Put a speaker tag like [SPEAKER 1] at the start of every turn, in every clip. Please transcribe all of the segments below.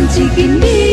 [SPEAKER 1] Anh.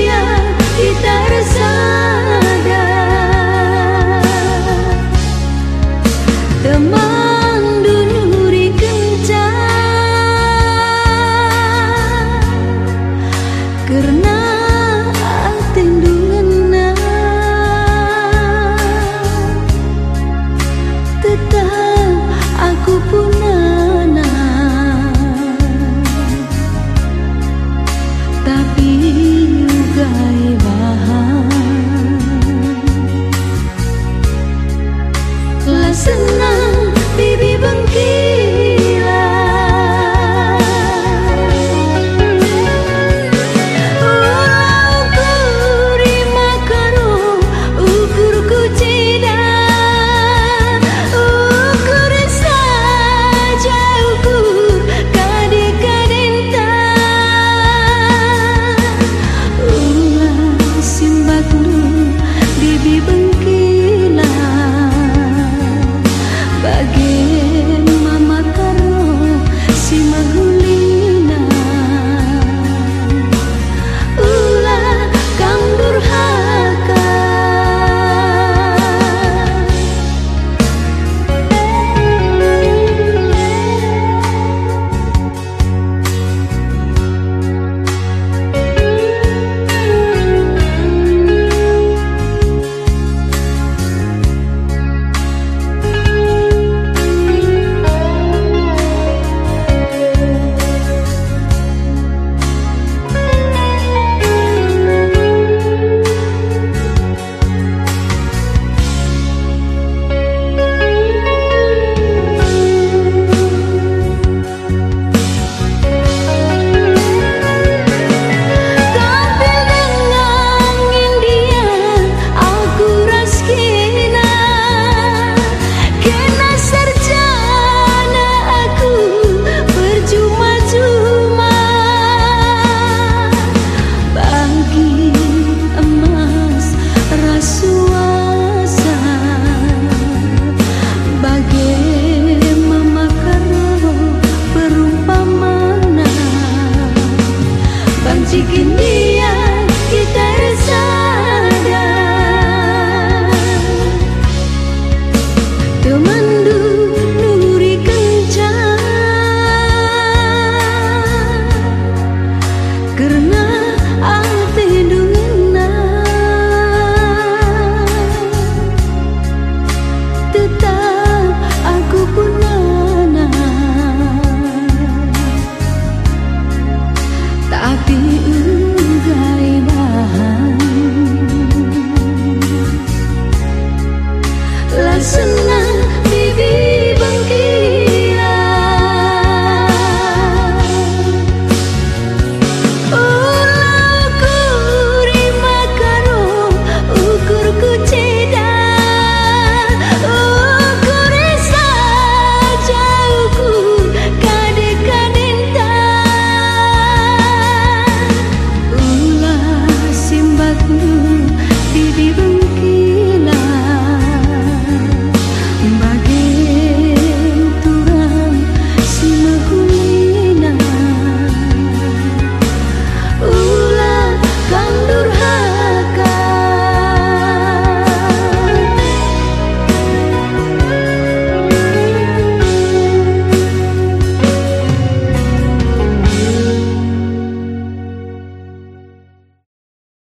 [SPEAKER 1] tonight